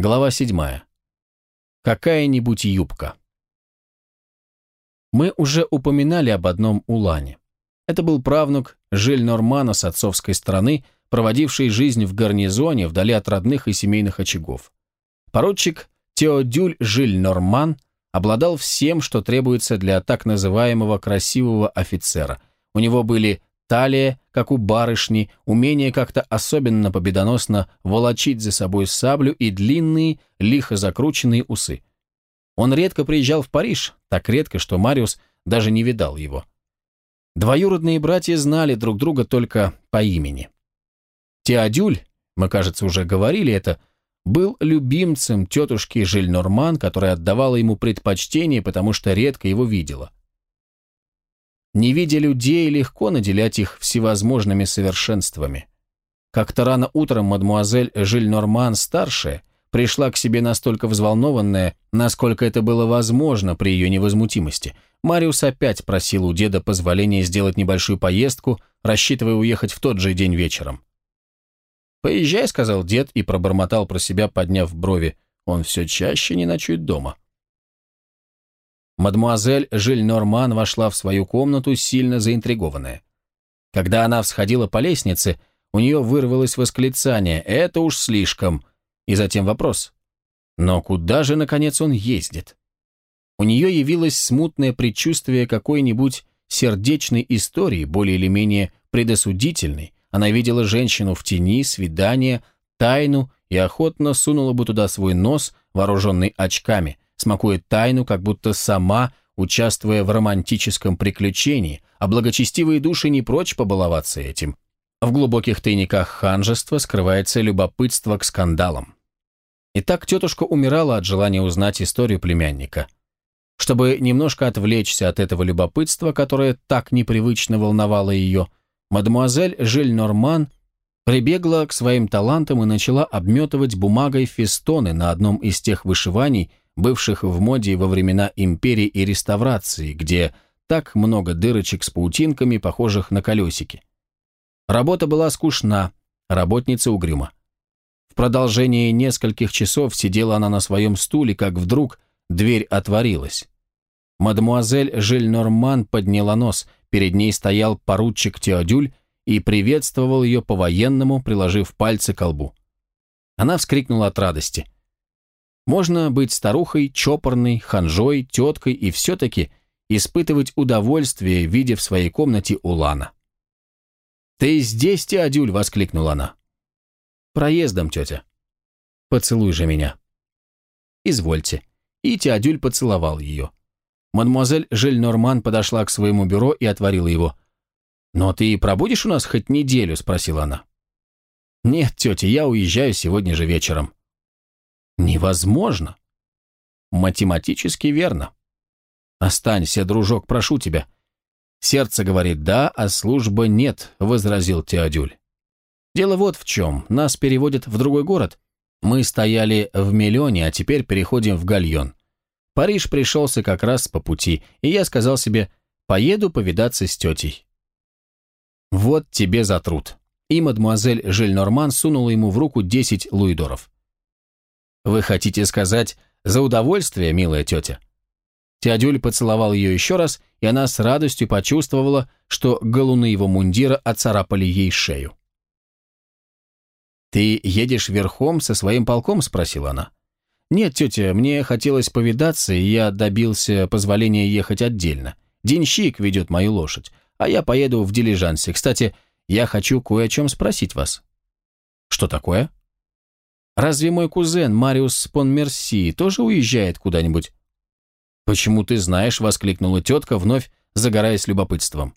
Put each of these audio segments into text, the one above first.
Глава 7. Какая-нибудь юбка. Мы уже упоминали об одном Улане. Это был правнук Жиль Нормана с отцовской стороны, проводивший жизнь в гарнизоне вдали от родных и семейных очагов. Поручик Теодюль Жиль Норман обладал всем, что требуется для так называемого красивого офицера. У него были талия, как у барышни, умение как-то особенно победоносно волочить за собой саблю и длинные, лихо закрученные усы. Он редко приезжал в Париж, так редко, что Мариус даже не видал его. Двоюродные братья знали друг друга только по имени. Теодюль, мы, кажется, уже говорили это, был любимцем тетушки Жильнорман, которая отдавала ему предпочтение, потому что редко его видела. Не видя людей, легко наделять их всевозможными совершенствами. Как-то рано утром мадмуазель Жиль-Норман старшая пришла к себе настолько взволнованная, насколько это было возможно при ее невозмутимости. Мариус опять просил у деда позволения сделать небольшую поездку, рассчитывая уехать в тот же день вечером. «Поезжай», — сказал дед и пробормотал про себя, подняв брови. «Он все чаще не ночует дома». Мадмуазель Жиль-Норман вошла в свою комнату, сильно заинтригованная. Когда она всходила по лестнице, у нее вырвалось восклицание «Это уж слишком!» и затем вопрос «Но куда же, наконец, он ездит?» У нее явилось смутное предчувствие какой-нибудь сердечной истории, более или менее предосудительной. Она видела женщину в тени, свидание, тайну и охотно сунула бы туда свой нос, вооруженный очками – смакует тайну, как будто сама, участвуя в романтическом приключении, а благочестивые души не прочь побаловаться этим. В глубоких тайниках ханжества скрывается любопытство к скандалам. Итак, тетушка умирала от желания узнать историю племянника. Чтобы немножко отвлечься от этого любопытства, которое так непривычно волновало ее, мадемуазель Жиль Норман прибегла к своим талантам и начала обметывать бумагой фестоны на одном из тех вышиваний, бывших в моде во времена империи и реставрации, где так много дырочек с паутинками, похожих на колесики. Работа была скучна, работница угрюма. В продолжении нескольких часов сидела она на своем стуле, как вдруг дверь отворилась. Мадемуазель Жиль-Норман подняла нос, перед ней стоял поручик Теодюль и приветствовал ее по-военному, приложив пальцы к лбу. Она вскрикнула от радости – можно быть старухой, чопорной, ханжой, теткой и все-таки испытывать удовольствие, видя в своей комнате Улана. «Ты здесь, Теодюль!» — воскликнула она. «Проездом, тетя». «Поцелуй же меня». «Извольте». И Теодюль поцеловал ее. Мадемуазель Жельнорман подошла к своему бюро и отворила его. «Но ты пробудешь у нас хоть неделю?» — спросила она. «Нет, тетя, я уезжаю сегодня же вечером». Невозможно. Математически верно. Останься, дружок, прошу тебя. Сердце говорит «да», а служба «нет», — возразил Теодюль. Дело вот в чем. Нас переводят в другой город. Мы стояли в Миллионе, а теперь переходим в Гальон. Париж пришелся как раз по пути, и я сказал себе «поеду повидаться с тетей». Вот тебе за труд. И мадемуазель Жиль-Норман сунула ему в руку 10 луидоров. Вы хотите сказать «за удовольствие, милая тетя»?» Теодюль поцеловал ее еще раз, и она с радостью почувствовала, что галуны его мундира оцарапали ей шею. «Ты едешь верхом со своим полком?» – спросила она. «Нет, тетя, мне хотелось повидаться, и я добился позволения ехать отдельно. Денщик ведет мою лошадь, а я поеду в дилижансе. Кстати, я хочу кое о чем спросить вас». «Что такое?» Разве мой кузен Мариус Понмерси тоже уезжает куда-нибудь?» «Почему ты знаешь?» — воскликнула тетка, вновь загораясь любопытством.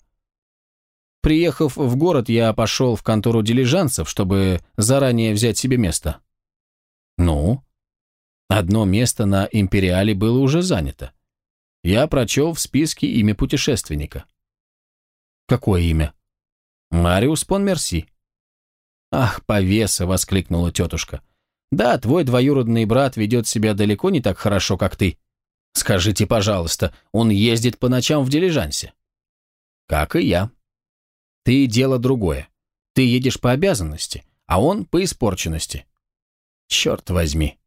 Приехав в город, я пошел в контору дилижансов, чтобы заранее взять себе место. Ну? Одно место на Империале было уже занято. Я прочел в списке имя путешественника. Какое имя? Мариус Понмерси. Ах, повеса, воскликнула тетушка. Да, твой двоюродный брат ведет себя далеко не так хорошо, как ты. Скажите, пожалуйста, он ездит по ночам в дилижансе? Как и я. Ты дело другое. Ты едешь по обязанности, а он по испорченности. Черт возьми.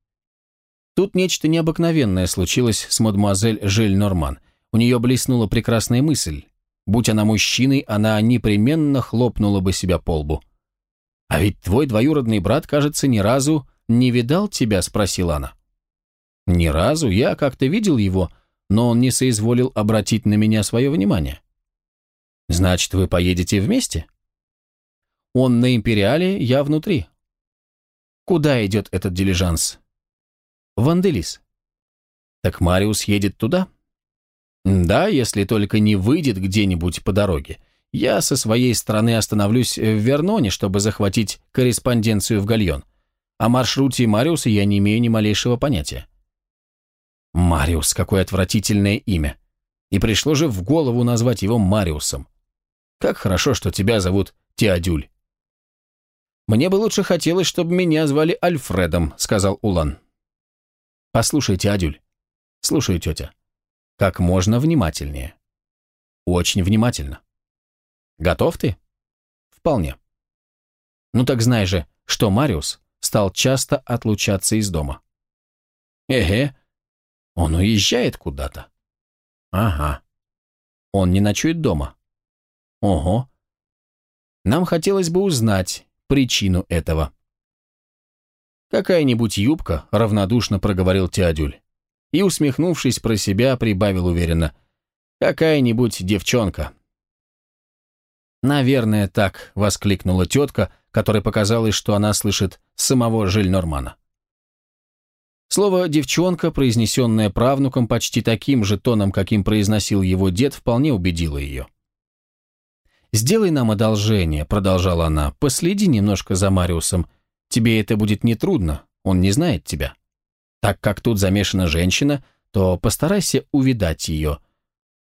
Тут нечто необыкновенное случилось с мадемуазель Жиль Норман. У нее блеснула прекрасная мысль. Будь она мужчиной, она непременно хлопнула бы себя по лбу. «А ведь твой двоюродный брат, кажется, ни разу не видал тебя?» – спросила она. «Ни разу. Я как-то видел его, но он не соизволил обратить на меня свое внимание». «Значит, вы поедете вместе?» «Он на Империале, я внутри». «Куда идет этот дилижанс?» «В Анделис». «Так Мариус едет туда?» «Да, если только не выйдет где-нибудь по дороге. Я со своей стороны остановлюсь в Верноне, чтобы захватить корреспонденцию в Гальон. О маршруте Мариуса я не имею ни малейшего понятия. Мариус, какое отвратительное имя. И пришло же в голову назвать его Мариусом. Как хорошо, что тебя зовут Теодюль. Мне бы лучше хотелось, чтобы меня звали Альфредом, сказал Улан. Послушай, Теодюль. Слушаю, тетя. Как можно внимательнее. Очень внимательно. Готов ты? Вполне. Ну так знай же, что Мариус стал часто отлучаться из дома. Эге, он уезжает куда-то. Ага. Он не ночует дома. Ого. Нам хотелось бы узнать причину этого. «Какая-нибудь юбка», — равнодушно проговорил Теодюль. И, усмехнувшись про себя, прибавил уверенно. «Какая-нибудь девчонка». «Наверное, так», — воскликнула тетка, которой показалось, что она слышит самого Жильнормана. Слово «девчонка», произнесенное правнуком почти таким же тоном, каким произносил его дед, вполне убедило ее. «Сделай нам одолжение», — продолжала она, — «последи немножко за Мариусом. Тебе это будет нетрудно, он не знает тебя. Так как тут замешана женщина, то постарайся увидать ее.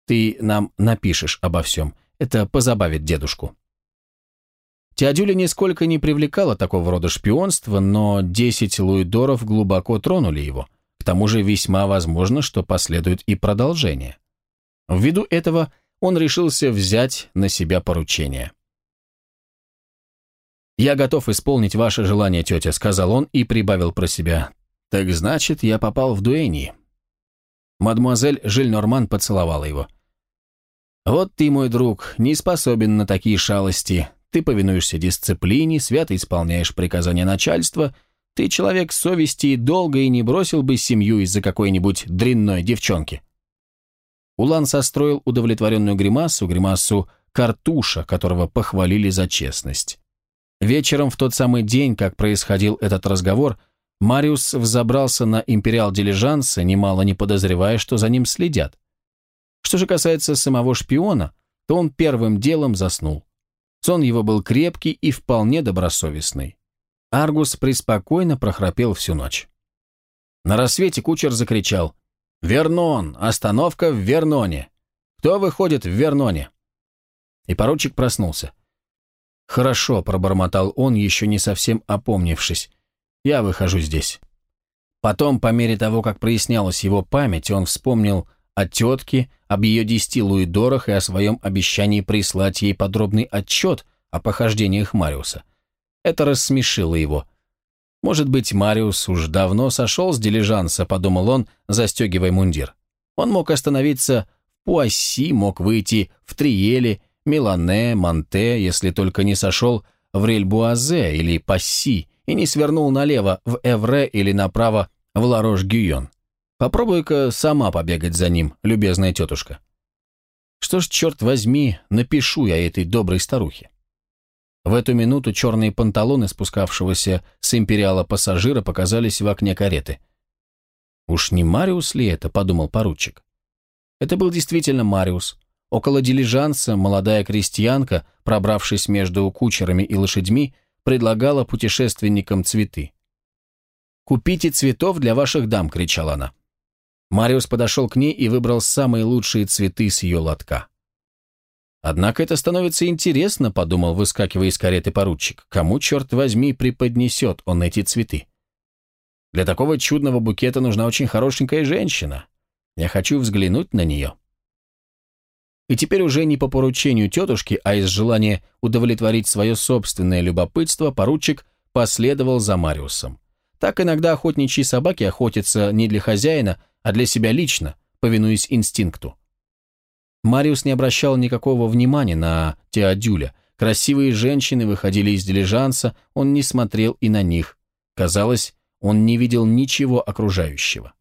Ты нам напишешь обо всем. Это позабавит дедушку. Теодюля нисколько не привлекала такого рода шпионства, но десять луидоров глубоко тронули его. К тому же весьма возможно, что последует и продолжение. Ввиду этого он решился взять на себя поручение. «Я готов исполнить ваше желание, тетя», — сказал он и прибавил про себя. «Так значит, я попал в дуэни». Мадемуазель Жильнорман поцеловала его. «Вот ты, мой друг, не способен на такие шалости. Ты повинуешься дисциплине, свято исполняешь приказания начальства. Ты человек совести и долго и не бросил бы семью из-за какой-нибудь дрянной девчонки». Улан состроил удовлетворенную гримасу, гримасу картуша, которого похвалили за честность. Вечером в тот самый день, как происходил этот разговор, Мариус взобрался на империал дилижанса, немало не подозревая, что за ним следят. Что же касается самого шпиона, то он первым делом заснул. Сон его был крепкий и вполне добросовестный. Аргус преспокойно прохрапел всю ночь. На рассвете кучер закричал «Вернон! Остановка в Верноне! Кто выходит в Верноне?» И поручик проснулся. «Хорошо», — пробормотал он, еще не совсем опомнившись. «Я выхожу здесь». Потом, по мере того, как прояснялась его память, он вспомнил о тетке, об ее десяти луидорах и о своем обещании прислать ей подробный отчет о похождениях Мариуса. Это рассмешило его. Может быть, Мариус уж давно сошел с дилижанса, подумал он, застегивая мундир. Он мог остановиться в Пуасси, мог выйти в Триеле, Милане, Монте, если только не сошел в Рельбуазе или Пасси и не свернул налево в Эвре или направо в Ларош-Гюйон. Попробуй-ка сама побегать за ним, любезная тетушка. Что ж, черт возьми, напишу я этой доброй старухе. В эту минуту черные панталоны спускавшегося с империала пассажира показались в окне кареты. «Уж не Мариус ли это?» – подумал поручик. Это был действительно Мариус. Около дилижанса молодая крестьянка, пробравшись между кучерами и лошадьми, предлагала путешественникам цветы. «Купите цветов для ваших дам!» – кричала она. Мариус подошел к ней и выбрал самые лучшие цветы с ее лотка. «Однако это становится интересно», — подумал, выскакивая из кареты поручик. «Кому, черт возьми, преподнесет он эти цветы? Для такого чудного букета нужна очень хорошенькая женщина. Я хочу взглянуть на нее». И теперь уже не по поручению тетушки, а из желания удовлетворить свое собственное любопытство, поручик последовал за Мариусом. Так иногда охотничьи собаки охотятся не для хозяина, а для себя лично, повинуясь инстинкту. Мариус не обращал никакого внимания на Теодюля. Красивые женщины выходили из дилижанса, он не смотрел и на них. Казалось, он не видел ничего окружающего.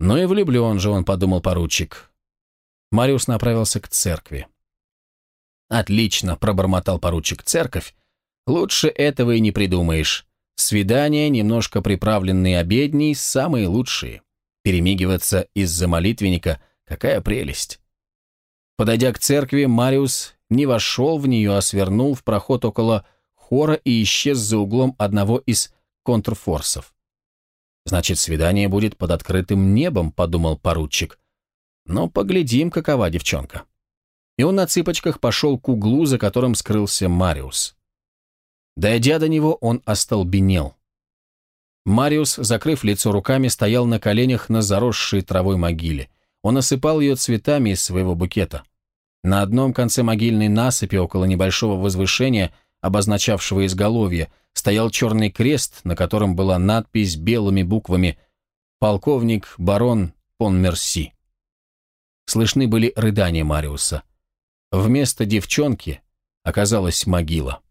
«Ну и влюблен же он», — подумал поручик. Мариус направился к церкви. «Отлично», — пробормотал поручик, — «церковь. Лучше этого и не придумаешь. Свидания, немножко приправленные обедней, самые лучшие. Перемигиваться из-за молитвенника — какая прелесть». Подойдя к церкви, Мариус не вошел в нее, а свернул в проход около хора и исчез за углом одного из контрфорсов. «Значит, свидание будет под открытым небом», — подумал поручик. «Но поглядим, какова девчонка». И он на цыпочках пошел к углу, за которым скрылся Мариус. Дойдя до него, он остолбенел. Мариус, закрыв лицо руками, стоял на коленях на заросшей травой могиле. Он осыпал ее цветами из своего букета. На одном конце могильной насыпи, около небольшого возвышения, обозначавшего изголовье, стоял черный крест, на котором была надпись белыми буквами «Полковник барон Понмерси». Слышны были рыдания Мариуса. Вместо девчонки оказалась могила.